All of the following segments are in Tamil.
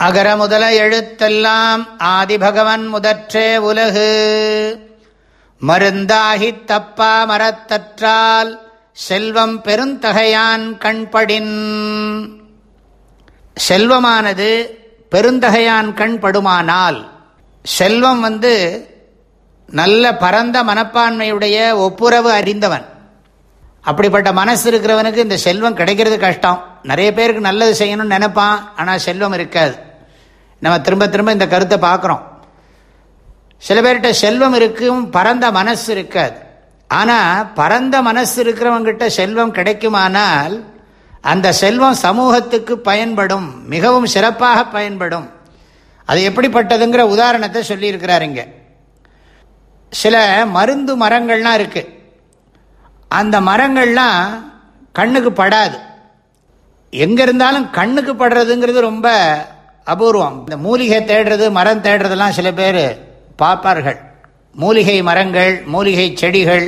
அகர முதல எழுத்தெல்லாம் ஆதிபகவன் முதற்றே உலகு. மருந்தாகி தப்பா மரத்தற்றால் செல்வம் பெருந்தகையான் கண்படின். செல்வமானது பெருந்தகையான் கண்படுமானால் செல்வம் வந்து நல்ல பரந்த மனப்பான்மையுடைய ஒப்புரவு அறிந்தவன். அப்படிப்பட்ட மனசு இருக்கிறவனுக்கு இந்த செல்வம் கிடைக்கிறது கஷ்டம். நிறைய பேருக்கு நல்லது செய்யணும்னு நினைப்பான் ஆனால் செல்வம் இருக்காது. நம்ம திரும்ப திரும்ப இந்த கருத்தை பார்க்குறோம். சில பேர்கிட்ட செல்வம் இருக்கும் பரந்த மனசு இருக்காது. ஆனால் பரந்த மனசு இருக்கிறவங்கிட்ட செல்வம் கிடைக்குமானால் அந்த செல்வம் சமூகத்துக்கு பயன்படும் மிகவும் சிறப்பாக பயன்படும். அது எப்படிப்பட்டதுங்கிற உதாரணத்தை சொல்லியிருக்கிறார் இங்கே. சில மருந்து மரங்கள்லாம் இருக்கு. அந்த மரங்கள்லாம் கண்ணுக்கு படாது. எங்கே இருந்தாலும் கண்ணுக்கு படுறதுங்கிறது ரொம்ப அபூர்வம். இந்த மூலிகை தேடுறது மரம் தேடுறதெல்லாம் சில பேர் பார்ப்பார்கள். மூலிகை மரங்கள் மூலிகை செடிகள்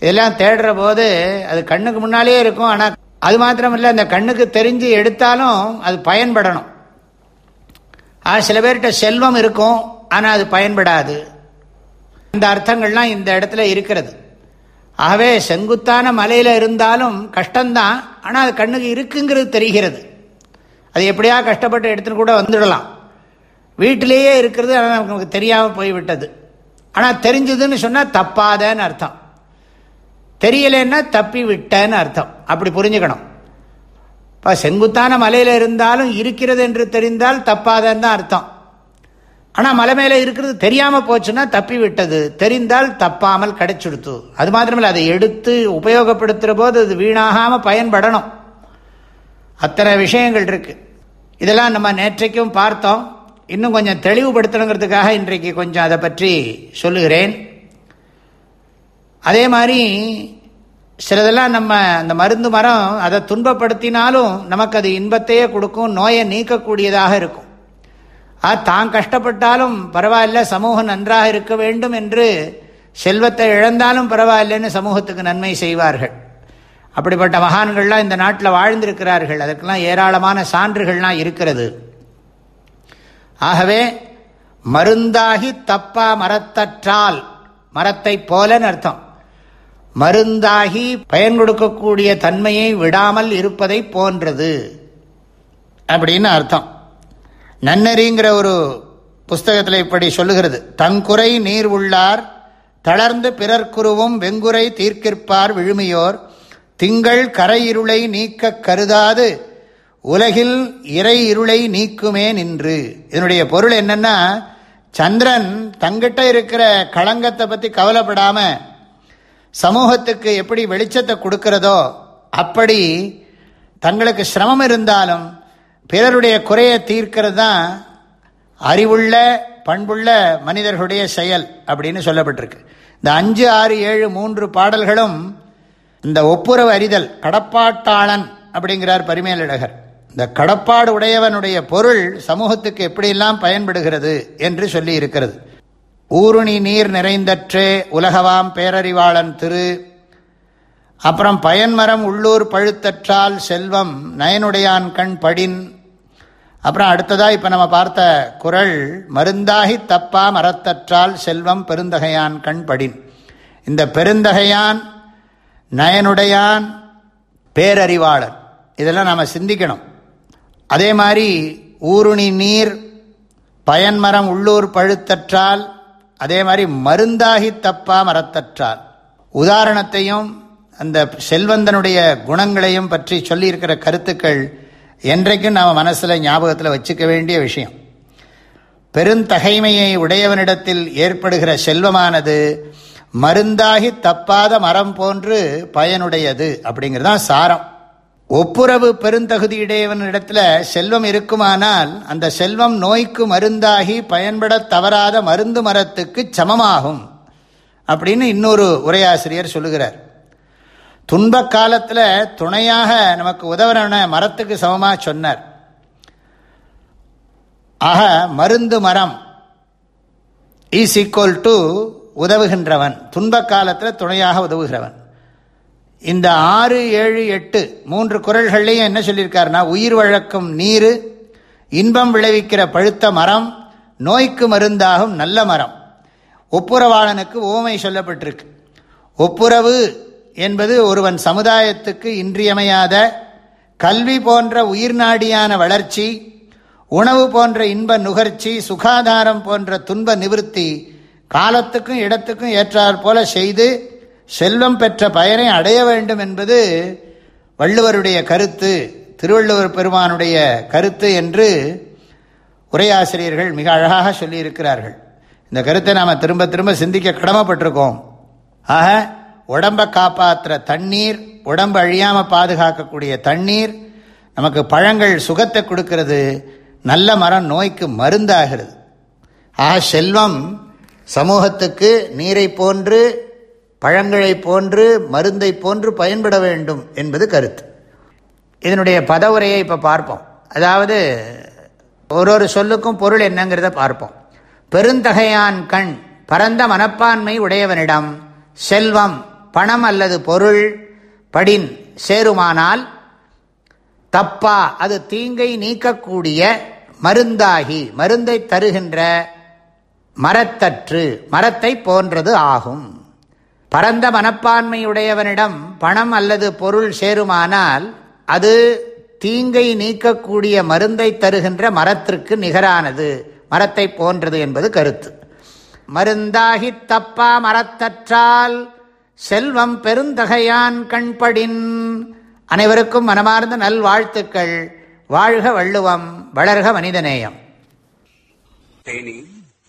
இதெல்லாம் தேடுற போது அது கண்ணுக்கு முன்னாலே இருக்கும். ஆனால் அது மாத்திரமில்லை அந்த கண்ணுக்கு தெரிஞ்சு எடுத்தாலும் அது பயன்படணும். ஆ சில பேர்கிட்ட செல்வம் இருக்கும் ஆனால் அது பயன்படாது. இந்த அர்த்தங்கள்லாம் இந்த இடத்துல இருக்கிறது. ஆகவே செங்குத்தான மலையில் இருந்தாலும் கஷ்டம்தான் ஆனால் அது கண்ணுக்கு இருக்குங்கிறது தெரிகிறது. அது எப்படியா கஷ்டப்பட்டு எடுத்துன்னு கூட வந்துடலாம். வீட்டிலேயே இருக்கிறது ஆனால் நமக்கு தெரியாமல் போய்விட்டது. ஆனால் தெரிஞ்சதுன்னு சொன்னால் தப்பாதன்னு அர்த்தம். தெரியலன்னா தப்பி விட்டேன்னு அர்த்தம். அப்படி புரிஞ்சுக்கணும். இப்போ செங்குத்தான மலையில் இருந்தாலும் இருக்கிறது என்று தெரிந்தால் தப்பாதன்னு தான் அர்த்தம். ஆனால் மலை மேலே இருக்கிறது தெரியாமல் போச்சுன்னா தப்பி விட்டது தெரிந்தால் தப்பாமல் கிடைச்சிடுத்து. அது மாத்திரமில்லை அதை எடுத்து உபயோகப்படுத்துகிற போது அது வீணாகாமல் பயன்படணும். அத்தனை விஷயங்கள் இருக்கு. இதெல்லாம் நம்ம நேற்றைக்கும் பார்த்தோம். இன்னும் கொஞ்சம் தெளிவுபடுத்தணுங்கிறதுக்காக இன்றைக்கு கொஞ்சம் அதை பற்றி சொல்லுகிறேன். அதே மாதிரி சிலதெல்லாம் நம்ம அந்த மருந்து மரம் அதை துன்பப்படுத்தினாலும் நமக்கு அது இன்பத்தையே கொடுக்கும் நோயை நீக்கக்கூடியதாக இருக்கும். ஆ தான் கஷ்டப்பட்டாலும் பரவாயில்ல சமூகம் நன்றாக இருக்க வேண்டும் என்று செல்வத்தை இழந்தாலும் பரவாயில்லைன்னு சமூகத்துக்கு நன்மை செய்வார்கள். அப்படிப்பட்ட மகான்கள்லாம் இந்த நாட்டில் வாழ்ந்திருக்கிறார்கள். அதற்கெல்லாம் ஏராளமான சான்றுகள்லாம் இருக்கிறது. ஆகவே மருந்தாகி தப்பா மரத்தற்றால் மரத்தை போலன்னு அர்த்தம். மருந்தாகி பயன் கொடுக்கக்கூடிய தன்மையை விடாமல் இருப்பதை போன்றது. அப்படின்னு அர்த்தம். நன்னறிங்கிற ஒரு புஸ்தகத்தில் இப்படி சொல்லுகிறது. தங்குறை நீர் உள்ளார் தளர்ந்து பிறர்க்குருவும் வெங்குரை தீர்க்கிற்பார் விழுமியோர் திங்கள் கரையிருளை நீக்க கருதாது உலகில் இறை இருளை நீக்குமே நின்று. இதனுடைய பொருள் என்னன்னா சந்திரன் தங்கிட்ட இருக்கிற களங்கத்தை பற்றி கவலைப்படாம சமூகத்துக்கு எப்படி வெளிச்சத்தை கொடுக்கிறதோ அப்படி தங்களுக்கு சிரமம் இருந்தாலும் பிறருடைய குறையை தீர்க்கிறது தான் அறிவுள்ள பண்புள்ள மனிதர்களுடைய செயல் அப்படின்னு சொல்லப்பட்டிருக்கு. இந்த அஞ்சு ஆறு ஏழு மூன்று பாடல்களும் இந்த ஒப்புரவு அறிதல் கடப்பாட்டாளன் அப்படிங்கிறார் பரிமேலழகர். இந்த கடப்பாடு உடையவனுடைய பொருள் சமூகத்துக்கு எப்படியெல்லாம் பயன்படுகிறது என்று சொல்லி இருக்கிறது. ஊருணி நீர் நிறைந்தற்றே உலகவாம் பேரறிவாளன் திரு. அப்புறம் பயன்மரம் உள்ளூர் பழுத்தற்றால் செல்வம் நயனுடையான் கண் படின். அப்புறம் அடுத்ததா இப்போ நம்ம பார்த்த குரல் மருந்தாகி தப்பா மரத்தற்றால் செல்வம் பெருந்தகையான் கண் படின். இந்த பெருந்தகையான் நயனுடையான் பேரறிவாளன் இதெல்லாம் நாம் சிந்திக்கணும். அதே மாதிரி ஊருணி நீர் பயன்மரம் உள்ளூர் பழுத்தற்றால் அதே மாதிரி மருந்தாகி தப்பா மரத்தற்றால். உதாரணத்தையும் அந்த செல்வந்தனுடைய குணங்களையும் பற்றி சொல்லியிருக்கிற கருத்துக்கள் என்றைக்கும் நாம் மனசில் ஞாபகத்தில் வச்சுக்க வேண்டிய விஷயம். பெருந்தகைமையை உடையவனிடத்தில் ஏற்படுகிற செல்வமானது மருந்தாகி தப்பாத மரம் போன்று பயனுடையது அப்படிங்கிறது தான் சாரம். ஒப்புரவு பெருந்தகுதியுடையவனிடத்துல செல்வம் இருக்குமானால் அந்த செல்வம் நோய்க்கு மருந்தாகி பயன்பட தவறாத மருந்து மரத்துக்கு சமமாகும் அப்படின்னு இன்னொரு உரையாசிரியர் சொல்லுகிறார். துன்ப காலத்தில் துணையாக நமக்கு உதவுறவன மரத்துக்கு சமமாக சொன்னார். ஆக மருந்து மரம் இஸ் ஈக்குவல் டு உதவுகின்றவன். துன்ப காலத்தில் துணையாக உதவுகிறவன். இந்த ஆறு ஏழு எட்டு மூன்று குரல்கள்லையும் என்ன சொல்லியிருக்காருன்னா உயிர் வழக்கும் நீர் இன்பம் விளைவிக்கிற பழுத்த மரம் நோய்க்கு மருந்தாகும் நல்ல மரம். ஒப்புரவாளனுக்கு ஓமை சொல்லப்பட்டிருக்கு. ஒப்புரவு என்பது ஒருவன் சமுதாயத்துக்கு இன்றியமையாத கல்வி போன்ற உயிர்நாடியான வளர்ச்சி உணவு போன்ற இன்ப நுகர்ச்சி சுகாதாரம் போன்ற துன்ப நிவர்த்தி காலத்துக்கும் இடத்துக்கும் ஏற்றாற் போல செய்து செல்வம் பெற்ற பயனை அடைய வேண்டும் என்பது வள்ளுவருடைய கருத்து திருவள்ளுவர் பெருமானுடைய கருத்து என்று உரையாசிரியர்கள் மிக அழகாக சொல்லியிருக்கிறார்கள். இந்த கருத்தை நாம் திரும்ப திரும்ப சிந்திக்க கடமைப்பட்டிருக்கோம். ஆக உடம்பை காப்பாற்றுற தண்ணீர் உடம்பு அழியாமல் பாதுகாக்கக்கூடிய தண்ணீர் நமக்கு பழங்கள் சுகத்தை கொடுக்கிறது நல்ல மரம் நோய்க்கு மருந்தாகிறது. ஆக செல்வம் சமூகத்துக்கு நீரை போன்று பழங்களை போன்று மருந்தை போன்று பயன்பட வேண்டும் என்பது கருத்து. இதனுடைய பதவுரையை இப்போ பார்ப்போம். அதாவது ஒரு ஒரு சொல்லுக்கும் பொருள் என்னங்கிறத பார்ப்போம். பெருந்தகையான் கண் பரந்த மனப்பான்மை உடையவனிடம் செல்வம் பணம் அல்லது பொருள் படின் சேருமானால் தப்பா அது தீங்கை நீக்கக்கூடிய மருந்தாகி மருந்தை தருகின்ற மரத்தற்று மரத்தை போன்றது ஆகும். பரந்த மனப்பான்மையுடையவனிடம் பணம் அல்லது பொருள் சேருமானால் அது தீங்கை நீக்கக்கூடிய மருந்தை தருகின்ற மரத்திற்கு நிகரானது. மரத்தை போன்றது என்பது கருத்து. மருந்தாகி தப்பா மரத்தற்றால் செல்வம் பெருந்தகையான் கண்படின். அனைவருக்கும் மனமார்ந்த நல்வாழ்த்துக்கள். வாழ்க வள்ளுவம் வளர்க மனிதநேயம். தேனி.